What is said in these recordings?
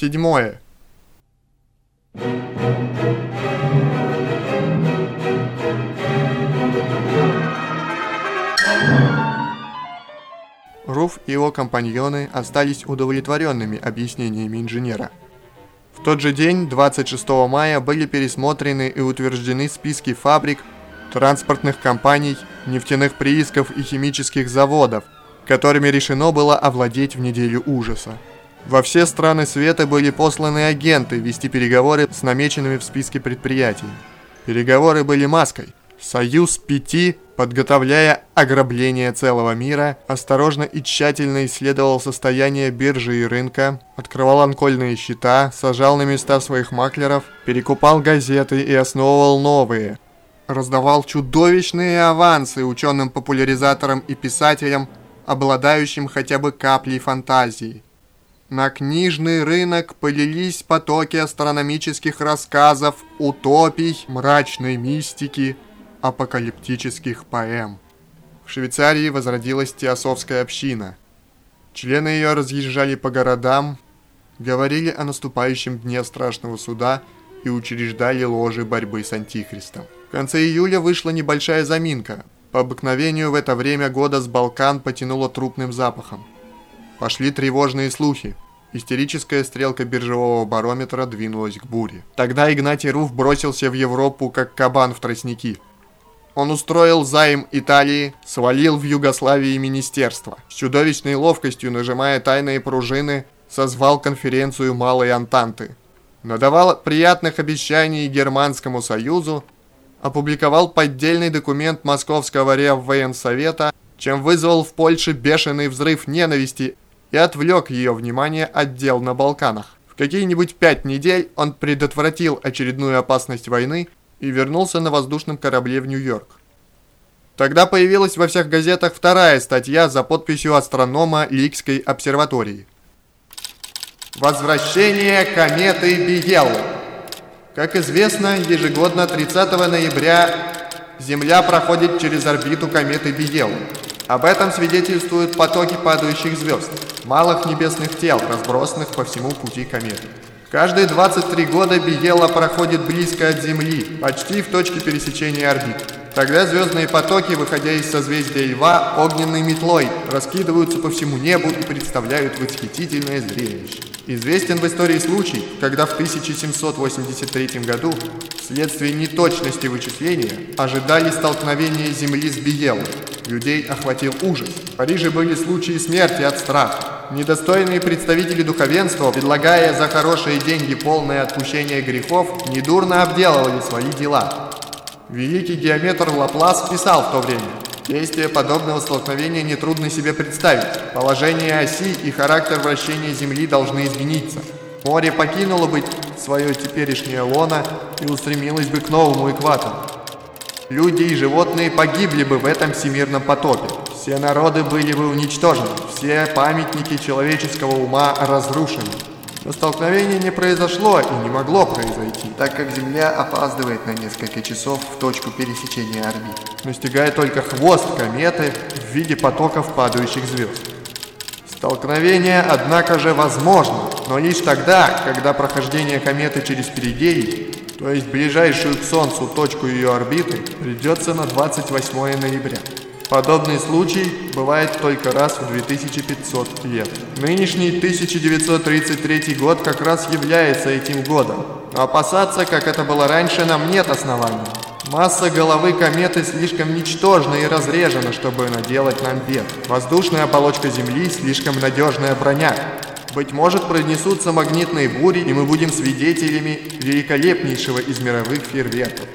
Седьмое. Руф и его компаньоны остались удовлетворенными объяснениями инженера. В тот же день, 26 мая, были пересмотрены и утверждены списки фабрик, транспортных компаний, нефтяных приисков и химических заводов, которыми решено было овладеть в неделю ужаса. Во все страны света были посланы агенты вести переговоры с намеченными в списке предприятий. Переговоры были маской. Союз пяти, подготовляя ограбление целого мира, осторожно и тщательно исследовал состояние биржи и рынка, открывал анкольные счета, сажал на места своих маклеров, перекупал газеты и основывал новые, раздавал чудовищные авансы ученым-популяризаторам и писателям, обладающим хотя бы каплей фантазии. На книжный рынок полились потоки астрономических рассказов, утопий, мрачной мистики – апокалиптических поэм. В Швейцарии возродилась теософская община. Члены ее разъезжали по городам, говорили о наступающем дне страшного суда и учреждали ложи борьбы с Антихристом. В конце июля вышла небольшая заминка. По обыкновению в это время года с Балкан потянуло трупным запахом. Пошли тревожные слухи. Истерическая стрелка биржевого барометра двинулась к буре. Тогда Игнатий Руф бросился в Европу, как кабан в тростники – он устроил займ Италии, свалил в Югославии министерство. С чудовищной ловкостью, нажимая тайные пружины, созвал конференцию Малой Антанты. Надавал приятных обещаний Германскому Союзу, опубликовал поддельный документ Московского Реввоенсовета, чем вызвал в Польше бешеный взрыв ненависти и отвлек ее внимание от дел на Балканах. В какие-нибудь пять недель он предотвратил очередную опасность войны и вернулся на воздушном корабле в Нью-Йорк. Тогда появилась во всех газетах вторая статья за подписью астронома Ликской обсерватории. Возвращение кометы Бигел. Как известно, ежегодно 30 ноября Земля проходит через орбиту кометы Бигел. Об этом свидетельствуют потоки падающих звезд, малых небесных тел, разбросанных по всему пути кометы. Каждые 23 года Бигела проходит близко от Земли, почти в точке пересечения орбит. Тогда звездные потоки, выходя из созвездия Льва, огненной метлой раскидываются по всему небу и представляют восхитительное зрелище. Известен в истории случай, когда в 1783 году вследствие неточности вычисления ожидали столкновения Земли с Бигелом. Людей охватил ужас. В Париже были случаи смерти от страха. Недостойные представители духовенства, предлагая за хорошие деньги полное отпущение грехов, недурно обделывали свои дела. Великий геометр Лаплас писал в то время, Действие подобного столкновения нетрудно себе представить. Положение оси и характер вращения Земли должны измениться. Море покинуло бы свое теперешнее лоно и устремилось бы к новому экватору. Люди и животные погибли бы в этом всемирном потопе. Все народы были бы уничтожены, все памятники человеческого ума разрушены. Но столкновение не произошло и не могло произойти, так как Земля опаздывает на несколько часов в точку пересечения орбит, настигая только хвост кометы в виде потоков падающих звезд. Столкновение, однако же, возможно, но лишь тогда, когда прохождение кометы через перигей, то есть ближайшую к Солнцу точку ее орбиты, придется на 28 ноября. Подобный случай бывает только раз в 2500 лет. Нынешний 1933 год как раз является этим годом. Но опасаться, как это было раньше, нам нет оснований. Масса головы кометы слишком ничтожна и разрежена, чтобы наделать нам бед. Воздушная оболочка Земли слишком надежная броня. Быть может, пронесутся магнитные бури, и мы будем свидетелями великолепнейшего из мировых фейерверков.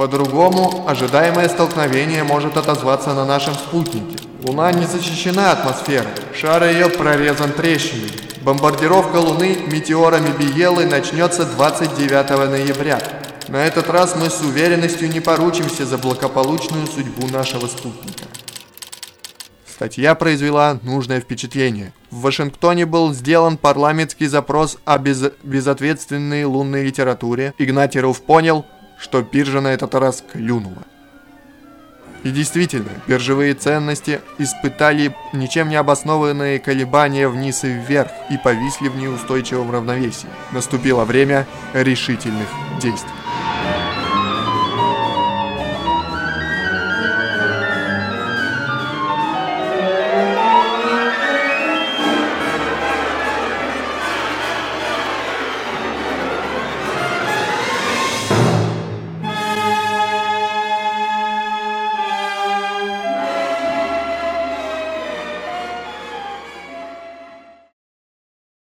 По-другому, ожидаемое столкновение может отозваться на нашем спутнике. Луна не защищена атмосферой, шар ее прорезан трещинами. Бомбардировка Луны метеорами Биелы начнется 29 ноября. На этот раз мы с уверенностью не поручимся за благополучную судьбу нашего спутника. Статья произвела нужное впечатление. В Вашингтоне был сделан парламентский запрос о без... безответственной лунной литературе. Игнатьев понял, что биржа на этот раз клюнула. И действительно, биржевые ценности испытали ничем не обоснованные колебания вниз и вверх и повисли в неустойчивом равновесии. Наступило время решительных действий.